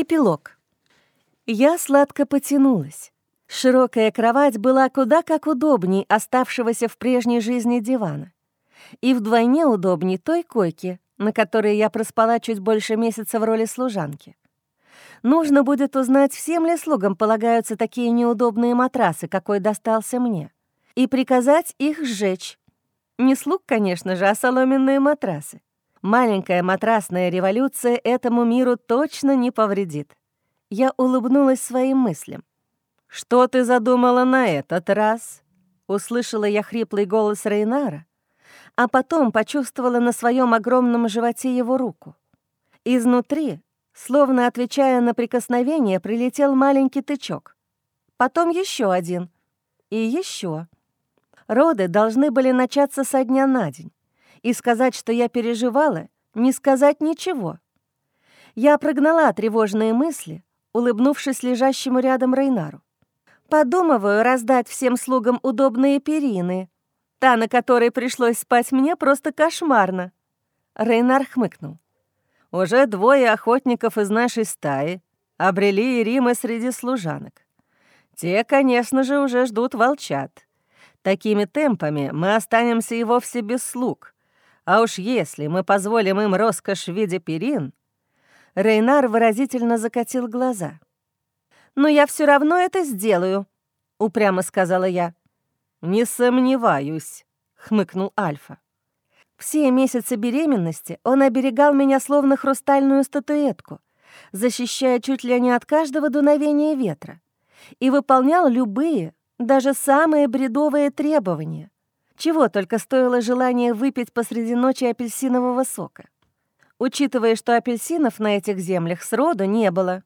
Эпилог. Я сладко потянулась. Широкая кровать была куда как удобней оставшегося в прежней жизни дивана. И вдвойне удобней той койки, на которой я проспала чуть больше месяца в роли служанки. Нужно будет узнать, всем ли слугам полагаются такие неудобные матрасы, какой достался мне, и приказать их сжечь. Не слуг, конечно же, а соломенные матрасы. Маленькая матрасная революция этому миру точно не повредит. Я улыбнулась своим мыслям. «Что ты задумала на этот раз?» Услышала я хриплый голос Рейнара, а потом почувствовала на своем огромном животе его руку. Изнутри, словно отвечая на прикосновение, прилетел маленький тычок. Потом еще один. И еще. Роды должны были начаться со дня на день. И сказать, что я переживала, не сказать ничего. Я прогнала тревожные мысли, улыбнувшись лежащему рядом Рейнару. «Подумываю раздать всем слугам удобные перины. Та, на которой пришлось спать мне, просто кошмарно». Рейнар хмыкнул. «Уже двое охотников из нашей стаи обрели Римы среди служанок. Те, конечно же, уже ждут волчат. Такими темпами мы останемся и вовсе без слуг. А уж если мы позволим им роскошь в виде перин...» Рейнар выразительно закатил глаза. «Но я все равно это сделаю», — упрямо сказала я. «Не сомневаюсь», — хмыкнул Альфа. Все месяцы беременности он оберегал меня словно хрустальную статуэтку, защищая чуть ли не от каждого дуновения ветра, и выполнял любые, даже самые бредовые требования. Чего только стоило желание выпить посреди ночи апельсинового сока. Учитывая, что апельсинов на этих землях сроду не было.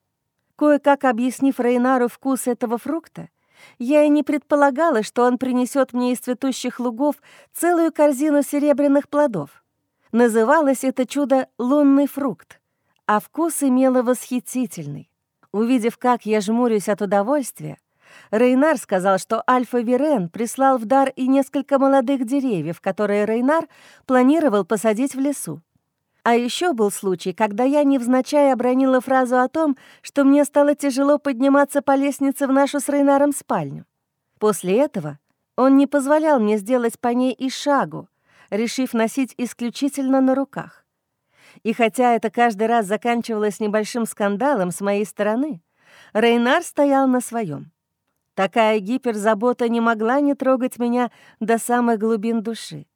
Кое-как объяснив Рейнару вкус этого фрукта, я и не предполагала, что он принесет мне из цветущих лугов целую корзину серебряных плодов. Называлось это чудо «лунный фрукт», а вкус имело восхитительный. Увидев, как я жмурюсь от удовольствия, Рейнар сказал, что Альфа Вирен прислал в дар и несколько молодых деревьев, которые Рейнар планировал посадить в лесу. А еще был случай, когда я невзначай обронила фразу о том, что мне стало тяжело подниматься по лестнице в нашу с Рейнаром спальню. После этого он не позволял мне сделать по ней и шагу, решив носить исключительно на руках. И хотя это каждый раз заканчивалось небольшим скандалом с моей стороны, Рейнар стоял на своем. Такая гиперзабота не могла не трогать меня до самых глубин души.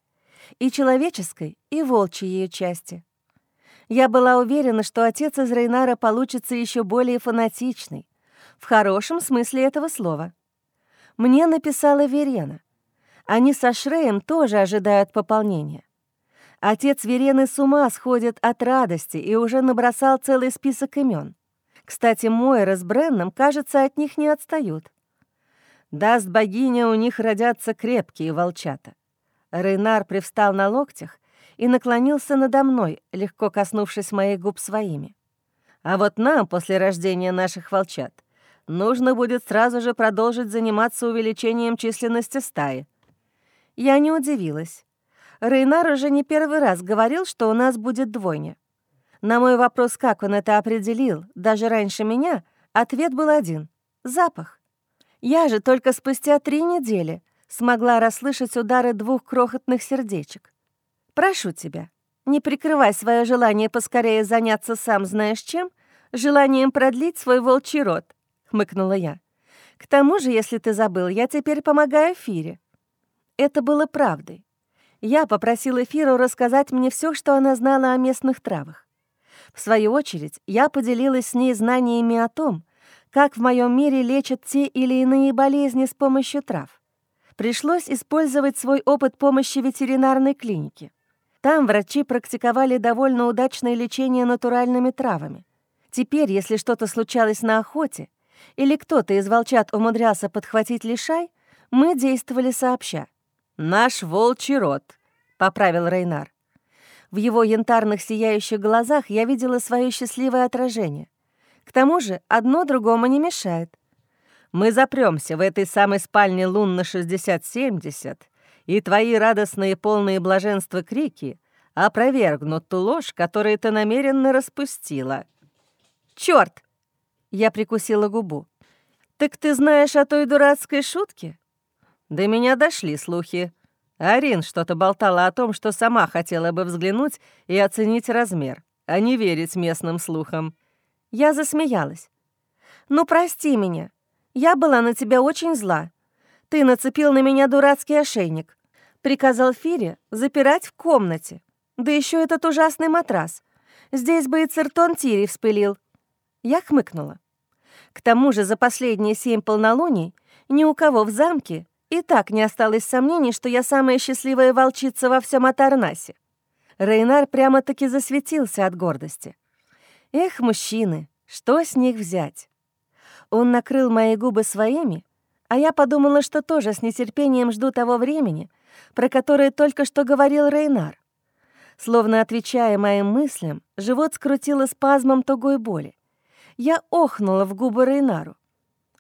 И человеческой, и волчьей ее части. Я была уверена, что отец из Рейнара получится еще более фанатичный, в хорошем смысле этого слова. Мне написала Верена. Они со Шреем тоже ожидают пополнения. Отец Верены с ума сходит от радости и уже набросал целый список имен. Кстати, Мойра с Бренном, кажется, от них не отстают. Даст богиня, у них родятся крепкие волчата. Рейнар привстал на локтях и наклонился надо мной, легко коснувшись моих губ своими. А вот нам, после рождения наших волчат, нужно будет сразу же продолжить заниматься увеличением численности стаи. Я не удивилась. Рейнар уже не первый раз говорил, что у нас будет двойня. На мой вопрос, как он это определил, даже раньше меня, ответ был один — запах. Я же только спустя три недели смогла расслышать удары двух крохотных сердечек. Прошу тебя, не прикрывай свое желание поскорее заняться сам знаешь чем, желанием продлить свой волчий род, — хмыкнула я. К тому же, если ты забыл, я теперь помогаю Фире. Это было правдой. Я попросила Фиру рассказать мне все, что она знала о местных травах. В свою очередь, я поделилась с ней знаниями о том, как в моем мире лечат те или иные болезни с помощью трав. Пришлось использовать свой опыт помощи ветеринарной клинике. Там врачи практиковали довольно удачное лечение натуральными травами. Теперь, если что-то случалось на охоте, или кто-то из волчат умудрялся подхватить лишай, мы действовали сообща. «Наш волчий род», — поправил Рейнар. В его янтарных сияющих глазах я видела свое счастливое отражение. К тому же одно другому не мешает. Мы запремся в этой самой спальне лун на 60-70, и твои радостные полные блаженства крики опровергнут ту ложь, которую ты намеренно распустила. Черт! Я прикусила губу. «Так ты знаешь о той дурацкой шутке?» До меня дошли слухи. Арин что-то болтала о том, что сама хотела бы взглянуть и оценить размер, а не верить местным слухам. Я засмеялась. «Ну, прости меня. Я была на тебя очень зла. Ты нацепил на меня дурацкий ошейник. Приказал Фире запирать в комнате. Да еще этот ужасный матрас. Здесь бы и Цертон Тири вспылил». Я хмыкнула. К тому же за последние семь полнолуний ни у кого в замке и так не осталось сомнений, что я самая счастливая волчица во всем Атарнасе. Рейнар прямо-таки засветился от гордости. Эх, мужчины, что с них взять? Он накрыл мои губы своими, а я подумала, что тоже с нетерпением жду того времени, про которое только что говорил Рейнар. Словно отвечая моим мыслям, живот скрутило спазмом тугой боли. Я охнула в губы Рейнару.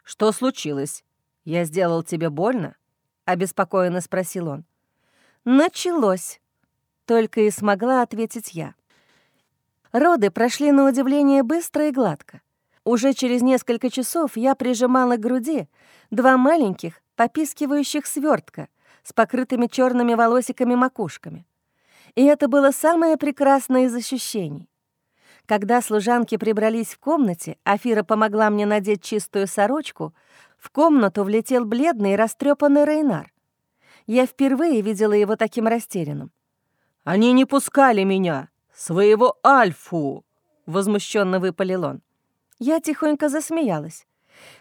«Что случилось?» «Я сделал тебе больно?» — обеспокоенно спросил он. «Началось», — только и смогла ответить я. Роды прошли на удивление быстро и гладко. Уже через несколько часов я прижимала к груди два маленьких, попискивающих свертка с покрытыми черными волосиками макушками. И это было самое прекрасное из ощущений. Когда служанки прибрались в комнате, Афира помогла мне надеть чистую сорочку, в комнату влетел бледный и растрепанный Рейнар. Я впервые видела его таким растерянным. «Они не пускали меня, своего Альфу!» — возмущенно выпалил он. Я тихонько засмеялась.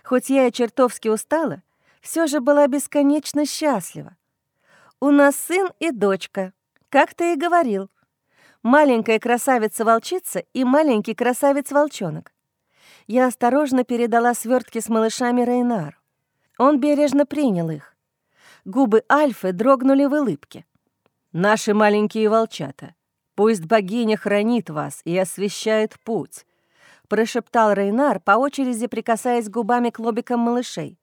Хоть я и чертовски устала, все же была бесконечно счастлива. «У нас сын и дочка, как ты и говорил. Маленькая красавица-волчица и маленький красавец-волчонок я осторожно передала свертки с малышами Рейнару. Он бережно принял их. Губы Альфы дрогнули в улыбке. «Наши маленькие волчата, пусть богиня хранит вас и освещает путь», прошептал Рейнар, по очереди прикасаясь губами к лобикам малышей.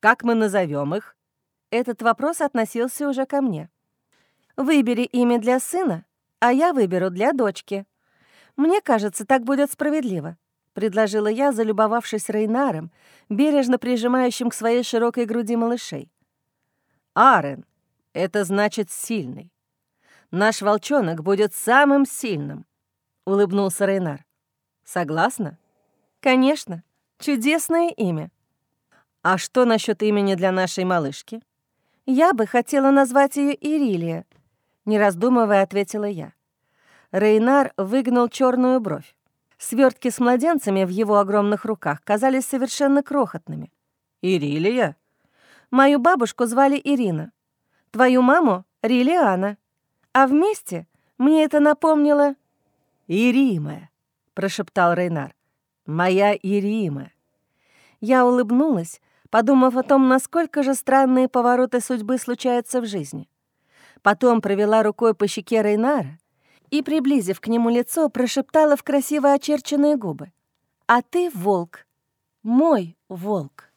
«Как мы назовем их?» Этот вопрос относился уже ко мне. «Выбери имя для сына, а я выберу для дочки. Мне кажется, так будет справедливо. — предложила я, залюбовавшись Рейнаром, бережно прижимающим к своей широкой груди малышей. «Арен, это значит сильный. Наш волчонок будет самым сильным», — улыбнулся Рейнар. «Согласна?» «Конечно. Чудесное имя». «А что насчет имени для нашей малышки?» «Я бы хотела назвать ее Ирилия», — не раздумывая ответила я. Рейнар выгнал черную бровь. Свертки с младенцами в его огромных руках казались совершенно крохотными. «Ирилия?» «Мою бабушку звали Ирина. Твою маму — Рилиана. А вместе мне это напомнило...» «Ирима», — прошептал Рейнар. «Моя Ирима». Я улыбнулась, подумав о том, насколько же странные повороты судьбы случаются в жизни. Потом провела рукой по щеке Рейнара, и, приблизив к нему лицо, прошептала в красиво очерченные губы. «А ты волк, мой волк».